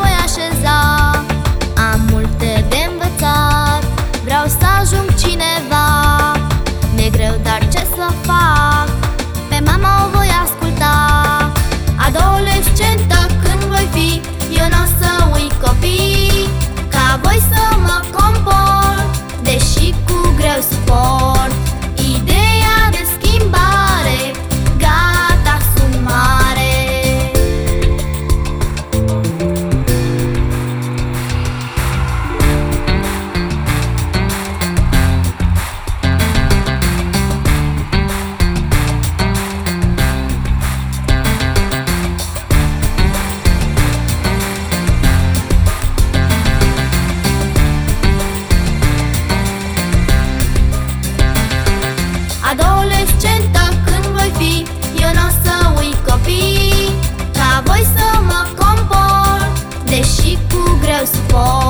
voi așeza. Am multe de învățat Vreau să ajung cineva. Mi-e greu, dar ce să fac? Pe mama o voi asculta. Adolescentă când voi fi Eu n-o să uit copii. meu suporte.